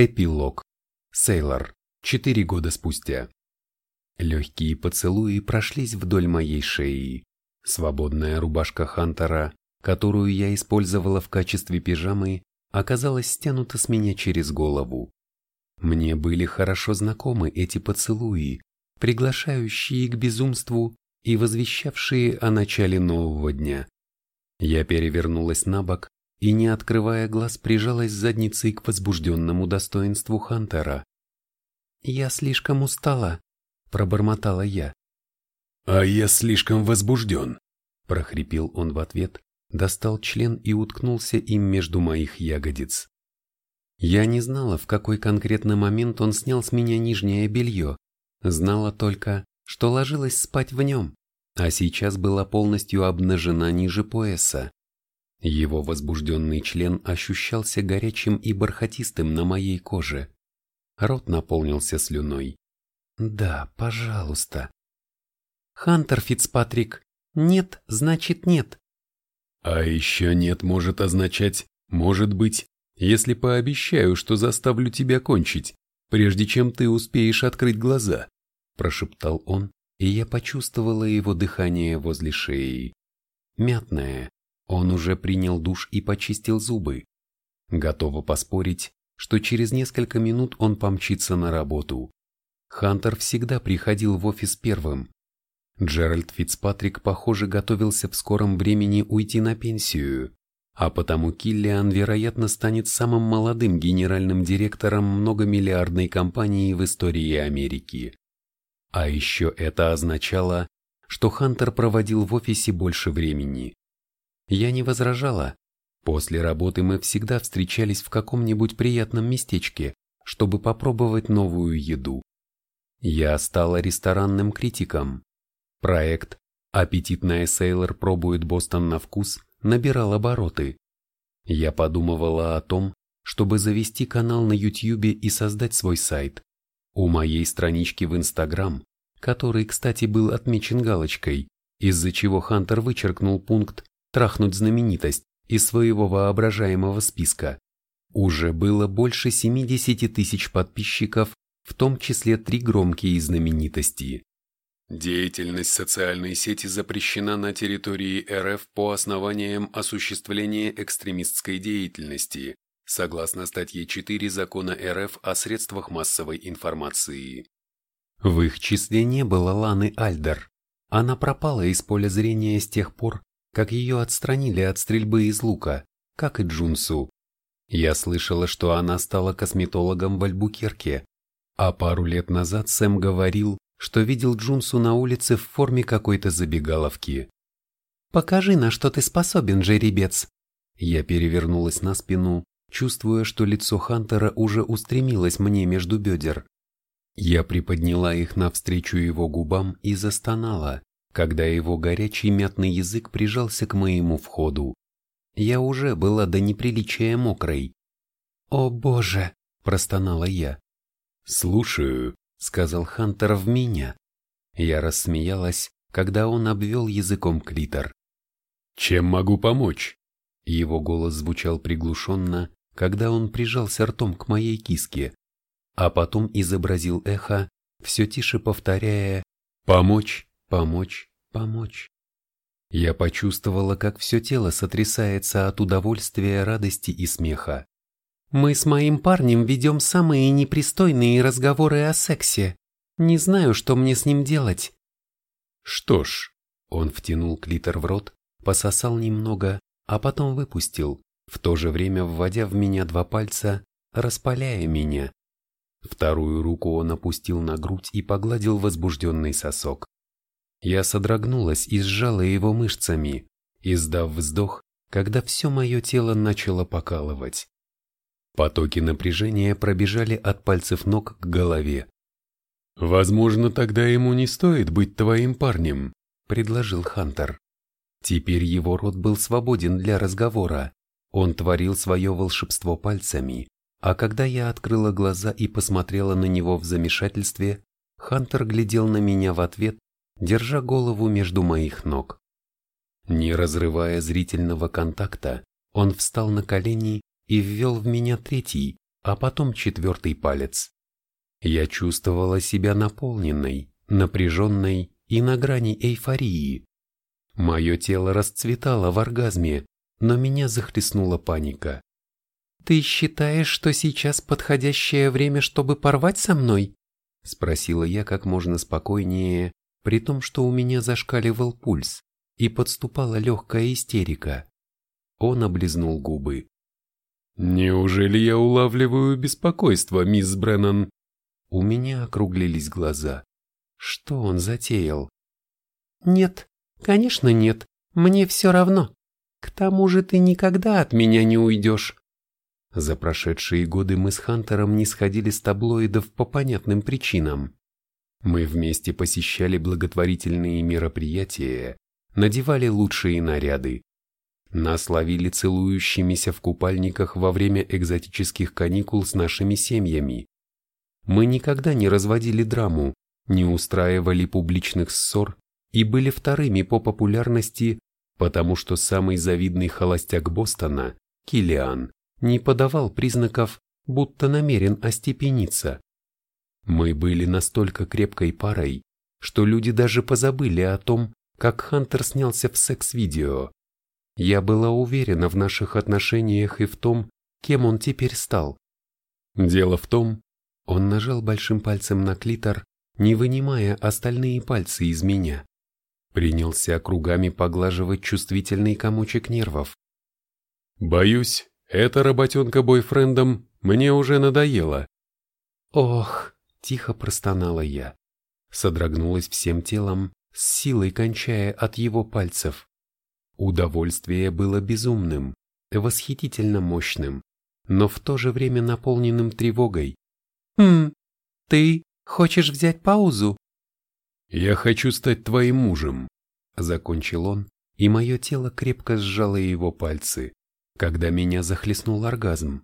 Эпилог. Сейлор. Четыре года спустя. Легкие поцелуи прошлись вдоль моей шеи. Свободная рубашка Хантера, которую я использовала в качестве пижамы, оказалась стянута с меня через голову. Мне были хорошо знакомы эти поцелуи, приглашающие к безумству и возвещавшие о начале нового дня. Я перевернулась на бок и, не открывая глаз, прижалась задницей к возбужденному достоинству Хантера. «Я слишком устала», — пробормотала я. «А я слишком возбужден», — прохрипел он в ответ, достал член и уткнулся им между моих ягодиц. Я не знала, в какой конкретный момент он снял с меня нижнее белье, знала только, что ложилась спать в нем, а сейчас была полностью обнажена ниже пояса. Его возбужденный член ощущался горячим и бархатистым на моей коже. Рот наполнился слюной. «Да, пожалуйста». «Хантер Фицпатрик, нет, значит нет». «А еще нет может означать, может быть, если пообещаю, что заставлю тебя кончить, прежде чем ты успеешь открыть глаза», прошептал он, и я почувствовала его дыхание возле шеи. Мятное, он уже принял душ и почистил зубы. Готова поспорить, что через несколько минут он помчится на работу. Хантер всегда приходил в офис первым. Джеральд Фицпатрик, похоже, готовился в скором времени уйти на пенсию, а потому Киллиан, вероятно, станет самым молодым генеральным директором многомиллиардной компании в истории Америки. А еще это означало, что Хантер проводил в офисе больше времени. Я не возражала. После работы мы всегда встречались в каком-нибудь приятном местечке, чтобы попробовать новую еду. Я стала ресторанным критиком. Проект «Аппетитная Сейлор пробует Бостон на вкус» набирал обороты. Я подумывала о том, чтобы завести канал на YouTube и создать свой сайт. У моей странички в Instagram, который, кстати, был отмечен галочкой, из-за чего Хантер вычеркнул пункт трахнуть знаменитость из своего воображаемого списка. Уже было больше 70 тысяч подписчиков, в том числе три громкие знаменитости. Деятельность социальной сети запрещена на территории РФ по основаниям осуществления экстремистской деятельности, согласно статье 4 Закона РФ о средствах массовой информации. В их числе не было Ланы Альдер. Она пропала из поля зрения с тех пор, как ее отстранили от стрельбы из лука, как и Джунсу. Я слышала, что она стала косметологом в Альбукерке, а пару лет назад Сэм говорил, что видел Джунсу на улице в форме какой-то забегаловки. «Покажи, на что ты способен, жеребец!» Я перевернулась на спину, чувствуя, что лицо Хантера уже устремилось мне между бедер. Я приподняла их навстречу его губам и застонала когда его горячий мятный язык прижался к моему входу. Я уже была до неприличия мокрой. «О боже!» – простонала я. «Слушаю», – сказал Хантер в меня. Я рассмеялась, когда он обвел языком клитор. «Чем могу помочь?» Его голос звучал приглушенно, когда он прижался ртом к моей киске, а потом изобразил эхо, все тише повторяя «помочь, помочь, помочь. Я почувствовала, как все тело сотрясается от удовольствия, радости и смеха. «Мы с моим парнем ведем самые непристойные разговоры о сексе. Не знаю, что мне с ним делать». «Что ж», — он втянул клитор в рот, пососал немного, а потом выпустил, в то же время вводя в меня два пальца, распаляя меня. Вторую руку он опустил на грудь и погладил возбужденный сосок. Я содрогнулась и сжала его мышцами, издав вздох, когда все мое тело начало покалывать. Потоки напряжения пробежали от пальцев ног к голове. «Возможно, тогда ему не стоит быть твоим парнем», — предложил Хантер. Теперь его рот был свободен для разговора. Он творил свое волшебство пальцами, а когда я открыла глаза и посмотрела на него в замешательстве, Хантер глядел на меня в ответ держа голову между моих ног. Не разрывая зрительного контакта, он встал на колени и ввел в меня третий, а потом четвертый палец. Я чувствовала себя наполненной, напряженной и на грани эйфории. Мое тело расцветало в оргазме, но меня захлестнула паника. «Ты считаешь, что сейчас подходящее время, чтобы порвать со мной?» Спросила я как можно спокойнее, при том, что у меня зашкаливал пульс и подступала легкая истерика. Он облизнул губы. «Неужели я улавливаю беспокойство, мисс Бреннан?» У меня округлились глаза. Что он затеял? «Нет, конечно нет, мне все равно. К тому же ты никогда от меня не уйдешь». За прошедшие годы мы с Хантером не сходили с таблоидов по понятным причинам. Мы вместе посещали благотворительные мероприятия, надевали лучшие наряды. Нас ловили целующимися в купальниках во время экзотических каникул с нашими семьями. Мы никогда не разводили драму, не устраивали публичных ссор и были вторыми по популярности, потому что самый завидный холостяк Бостона, Килиан, не подавал признаков, будто намерен остепениться. Мы были настолько крепкой парой, что люди даже позабыли о том, как Хантер снялся в секс-видео. Я была уверена в наших отношениях и в том, кем он теперь стал. Дело в том, он нажал большим пальцем на клитор, не вынимая остальные пальцы из меня. Принялся кругами поглаживать чувствительный комочек нервов. «Боюсь, эта работенка бойфрендом мне уже надоела». «Ох!» — тихо простонала я. Содрогнулась всем телом, с силой кончая от его пальцев. Удовольствие было безумным, восхитительно мощным, но в то же время наполненным тревогой. «Хм, ты хочешь взять паузу?» «Я хочу стать твоим мужем», — закончил он, и мое тело крепко сжало его пальцы, когда меня захлестнул оргазм.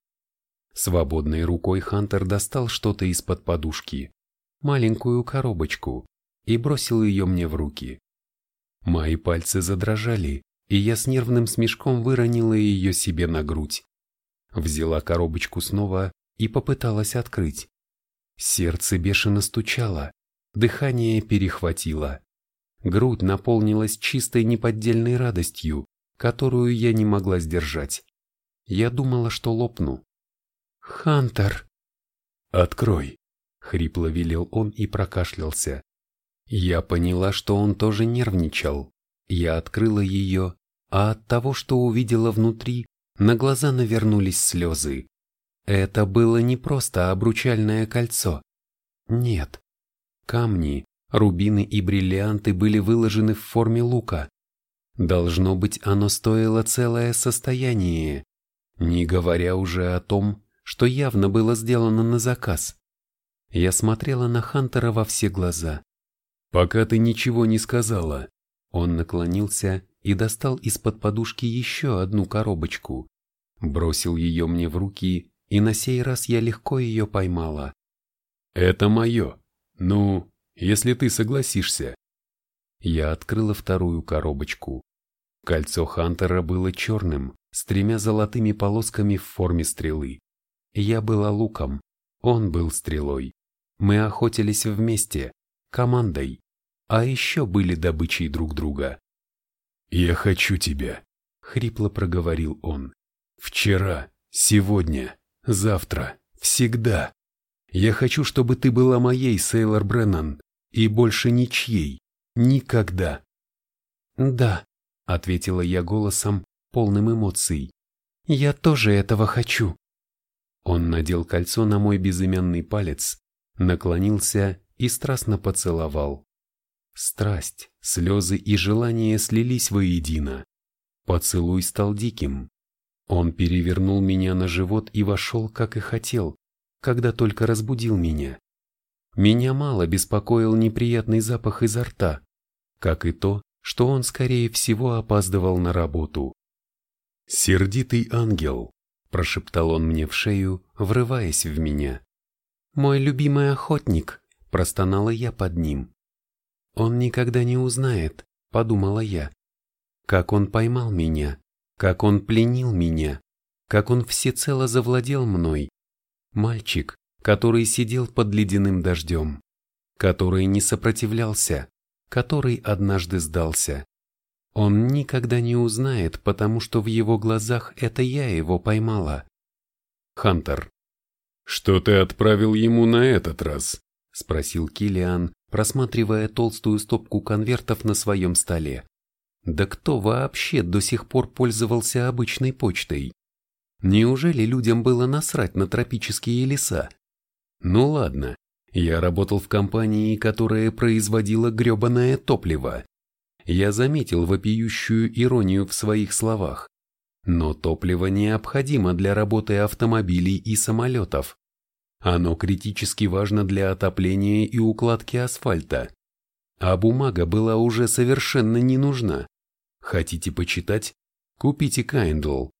Свободной рукой Хантер достал что-то из-под подушки, маленькую коробочку, и бросил ее мне в руки. Мои пальцы задрожали, и я с нервным смешком выронила ее себе на грудь. Взяла коробочку снова и попыталась открыть. Сердце бешено стучало, дыхание перехватило. Грудь наполнилась чистой неподдельной радостью, которую я не могла сдержать. Я думала, что лопну. «Хантер!» «Открой!» — хрипло велел он и прокашлялся. Я поняла, что он тоже нервничал. Я открыла ее, а от того, что увидела внутри, на глаза навернулись слезы. Это было не просто обручальное кольцо. Нет. Камни, рубины и бриллианты были выложены в форме лука. Должно быть, оно стоило целое состояние, не говоря уже о том, что явно было сделано на заказ. Я смотрела на Хантера во все глаза. «Пока ты ничего не сказала». Он наклонился и достал из-под подушки еще одну коробочку. Бросил ее мне в руки и на сей раз я легко ее поймала. «Это мое. Ну, если ты согласишься». Я открыла вторую коробочку. Кольцо Хантера было черным, с тремя золотыми полосками в форме стрелы. Я была луком, он был стрелой. Мы охотились вместе, командой, а еще были добычей друг друга. «Я хочу тебя», — хрипло проговорил он. «Вчера, сегодня, завтра, всегда. Я хочу, чтобы ты была моей, Сейлор Бреннан, и больше ничьей, никогда. Да, ответила я голосом, полным эмоций. Я тоже этого хочу. Он надел кольцо на мой безымянный палец, наклонился и страстно поцеловал. Страсть, слезы и желание слились воедино. Поцелуй стал диким, он перевернул меня на живот и вошел, как и хотел, когда только разбудил меня. Меня мало беспокоил неприятный запах изо рта, как и то, что он, скорее всего, опаздывал на работу. «Сердитый ангел», – прошептал он мне в шею, врываясь в меня. «Мой любимый охотник», – простонала я под ним. «Он никогда не узнает», – подумала я, – «как он поймал меня, как он пленил меня, как он всецело завладел мной. Мальчик, который сидел под ледяным дождем, который не сопротивлялся, который однажды сдался. Он никогда не узнает, потому что в его глазах это я его поймала. Хантер. «Что ты отправил ему на этот раз?» — спросил Килиан, просматривая толстую стопку конвертов на своем столе. Да кто вообще до сих пор пользовался обычной почтой? Неужели людям было насрать на тропические леса? Ну ладно, я работал в компании, которая производила гребаное топливо. Я заметил вопиющую иронию в своих словах. Но топливо необходимо для работы автомобилей и самолетов. Оно критически важно для отопления и укладки асфальта. А бумага была уже совершенно не нужна. Хотите почитать? Купите Kindle.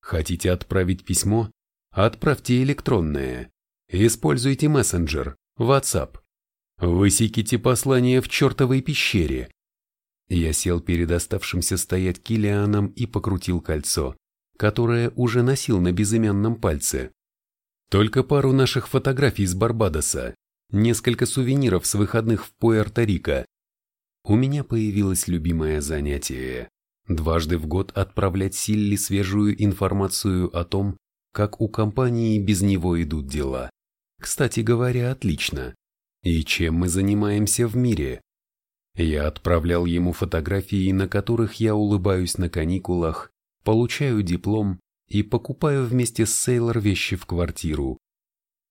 Хотите отправить письмо? Отправьте электронное. Используйте мессенджер, WhatsApp. Высеките послание в чертовой пещере. Я сел перед оставшимся стоять Килианом и покрутил кольцо, которое уже носил на безымянном пальце. Только пару наших фотографий с Барбадоса, несколько сувениров с выходных в Пуэрто-Рико, у меня появилось любимое занятие – дважды в год отправлять Силли свежую информацию о том, как у компании без него идут дела. Кстати говоря, отлично. И чем мы занимаемся в мире? Я отправлял ему фотографии, на которых я улыбаюсь на каникулах, получаю диплом и покупаю вместе с Сейлор вещи в квартиру.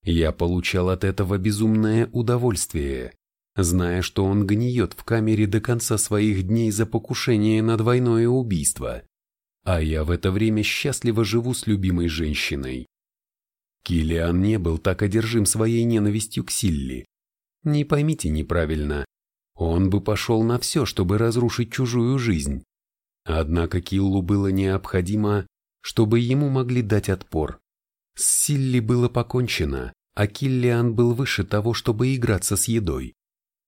Я получал от этого безумное удовольствие зная, что он гниет в камере до конца своих дней за покушение на двойное убийство, а я в это время счастливо живу с любимой женщиной. Килиан не был так одержим своей ненавистью к Силли. Не поймите неправильно, он бы пошел на все, чтобы разрушить чужую жизнь. Однако Киллу было необходимо, чтобы ему могли дать отпор. С Силли было покончено, а Киллиан был выше того, чтобы играться с едой.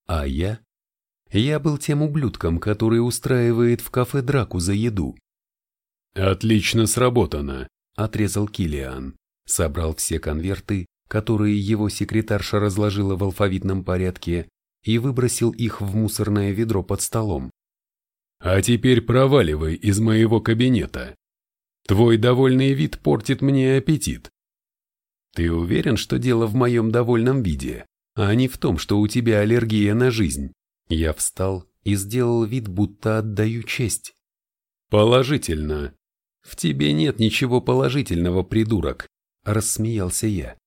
А я? Я был тем ублюдком, который устраивает в кафе драку за еду. «Отлично сработано», — отрезал Килиан, собрал все конверты, которые его секретарша разложила в алфавитном порядке, и выбросил их в мусорное ведро под столом. «А теперь проваливай из моего кабинета. Твой довольный вид портит мне аппетит». «Ты уверен, что дело в моем довольном виде?» а не в том, что у тебя аллергия на жизнь. Я встал и сделал вид, будто отдаю честь. Положительно. В тебе нет ничего положительного, придурок, рассмеялся я.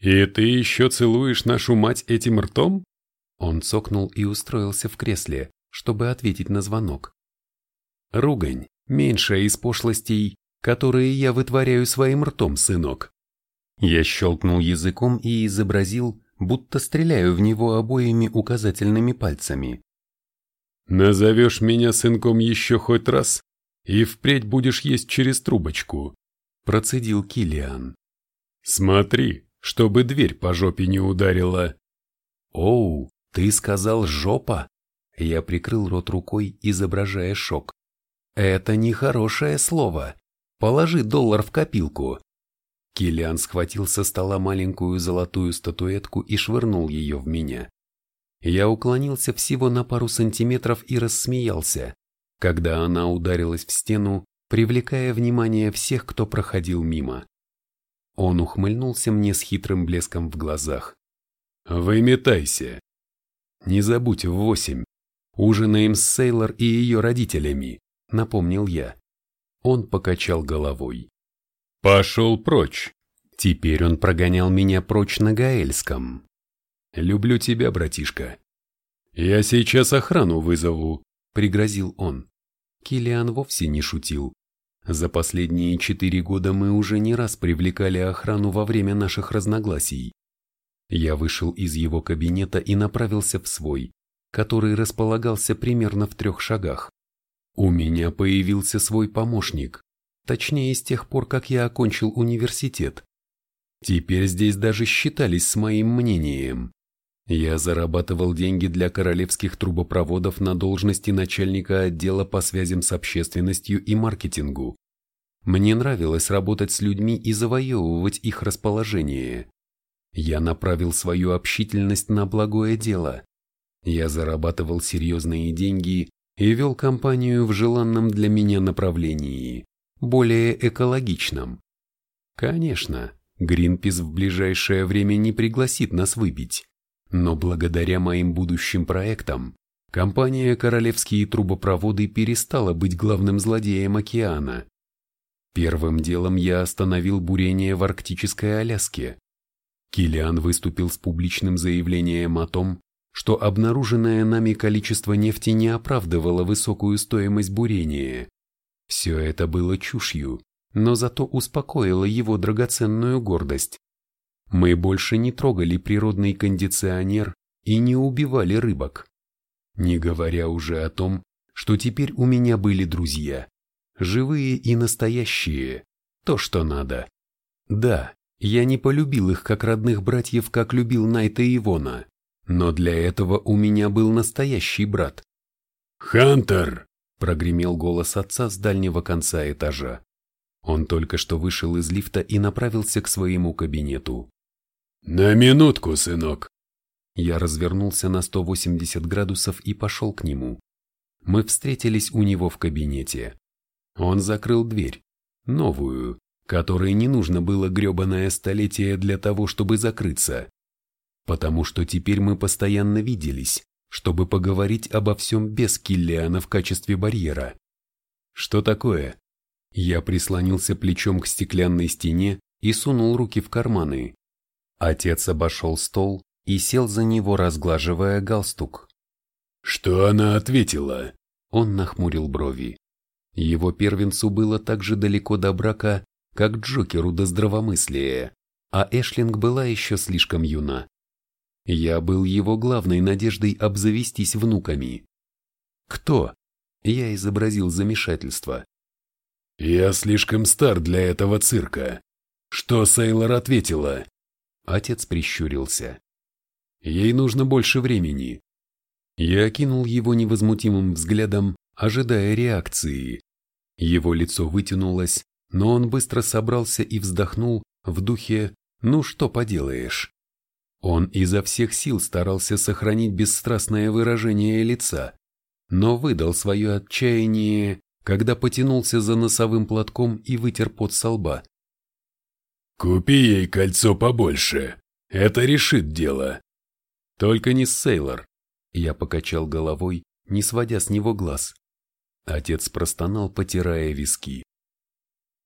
И ты еще целуешь нашу мать этим ртом? Он цокнул и устроился в кресле, чтобы ответить на звонок. Ругань, меньшая из пошлостей, которые я вытворяю своим ртом, сынок. Я щелкнул языком и изобразил, будто стреляю в него обоими указательными пальцами. «Назовешь меня сынком еще хоть раз, и впредь будешь есть через трубочку», – процедил Килиан. «Смотри, чтобы дверь по жопе не ударила». «Оу, ты сказал жопа?» Я прикрыл рот рукой, изображая шок. «Это нехорошее слово. Положи доллар в копилку». Киллиан схватил со стола маленькую золотую статуэтку и швырнул ее в меня. Я уклонился всего на пару сантиметров и рассмеялся, когда она ударилась в стену, привлекая внимание всех, кто проходил мимо. Он ухмыльнулся мне с хитрым блеском в глазах. «Выметайся!» «Не забудь в восемь. Ужинаем с Сейлор и ее родителями», — напомнил я. Он покачал головой. Пошел прочь. Теперь он прогонял меня прочь на Гаэльском. Люблю тебя, братишка. Я сейчас охрану вызову, пригрозил он. Килиан вовсе не шутил. За последние четыре года мы уже не раз привлекали охрану во время наших разногласий. Я вышел из его кабинета и направился в свой, который располагался примерно в трех шагах. У меня появился свой помощник, точнее с тех пор, как я окончил университет. Теперь здесь даже считались с моим мнением. Я зарабатывал деньги для королевских трубопроводов на должности начальника отдела по связям с общественностью и маркетингу. Мне нравилось работать с людьми и завоевывать их расположение. Я направил свою общительность на благое дело. Я зарабатывал серьезные деньги и вел компанию в желанном для меня направлении, более экологичном. Конечно, Гринпис в ближайшее время не пригласит нас выпить, но благодаря моим будущим проектам компания «Королевские трубопроводы» перестала быть главным злодеем океана. Первым делом я остановил бурение в арктической Аляске. Килиан выступил с публичным заявлением о том, что обнаруженное нами количество нефти не оправдывало высокую стоимость бурения. Все это было чушью, но зато успокоило его драгоценную гордость. Мы больше не трогали природный кондиционер и не убивали рыбок. Не говоря уже о том, что теперь у меня были друзья. Живые и настоящие. То, что надо. Да, я не полюбил их как родных братьев, как любил Найта и Ивона. Но для этого у меня был настоящий брат. «Хантер!» – прогремел голос отца с дальнего конца этажа. Он только что вышел из лифта и направился к своему кабинету. «На минутку, сынок!» Я развернулся на 180 градусов и пошел к нему. Мы встретились у него в кабинете. Он закрыл дверь, новую, которой не нужно было гребаное столетие для того, чтобы закрыться потому что теперь мы постоянно виделись, чтобы поговорить обо всем без Киллиана в качестве барьера. Что такое? Я прислонился плечом к стеклянной стене и сунул руки в карманы. Отец обошел стол и сел за него, разглаживая галстук. «Что она ответила?» Он нахмурил брови. Его первенцу было так же далеко до брака, как Джокеру до здравомыслия, а Эшлинг была еще слишком юна. Я был его главной надеждой обзавестись внуками. Кто? Я изобразил замешательство. Я слишком стар для этого цирка. Что Сейлор ответила? Отец прищурился. Ей нужно больше времени. Я окинул его невозмутимым взглядом, ожидая реакции. Его лицо вытянулось, но он быстро собрался и вздохнул в духе «ну что поделаешь». Он изо всех сил старался сохранить бесстрастное выражение лица, но выдал свое отчаяние, когда потянулся за носовым платком и вытер пот со лба. «Купи ей кольцо побольше, это решит дело». «Только не Сейлор», — я покачал головой, не сводя с него глаз. Отец простонал, потирая виски.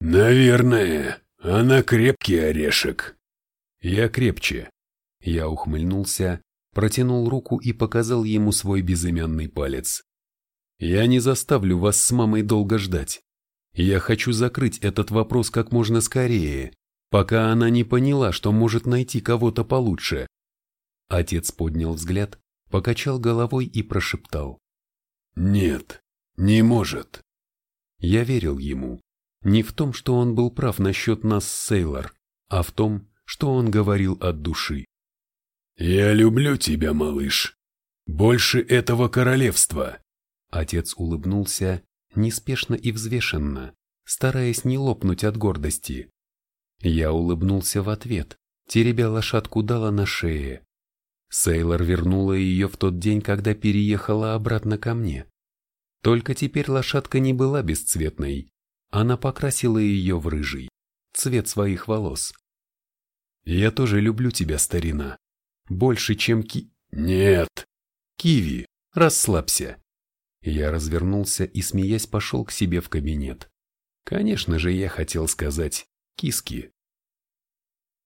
«Наверное, она крепкий орешек». «Я крепче», я ухмыльнулся, протянул руку и показал ему свой безымянный палец. «Я не заставлю вас с мамой долго ждать. Я хочу закрыть этот вопрос как можно скорее, пока она не поняла, что может найти кого-то получше». Отец поднял взгляд, покачал головой и прошептал. «Нет, не может». Я верил ему. Не в том, что он был прав насчет нас Сейлор, а в том, что он говорил от души. «Я люблю тебя, малыш. Больше этого королевства». Отец улыбнулся, неспешно и взвешенно, стараясь не лопнуть от гордости. Я улыбнулся в ответ, теребя лошадку дала на шее. Сейлор вернула ее в тот день, когда переехала обратно ко мне. Только теперь лошадка не была бесцветной, она покрасила ее в рыжий, цвет своих волос. «Я тоже люблю тебя, старина», больше, чем ки... Нет. Киви, расслабься. Я развернулся и, смеясь, пошел к себе в кабинет. Конечно же, я хотел сказать «киски».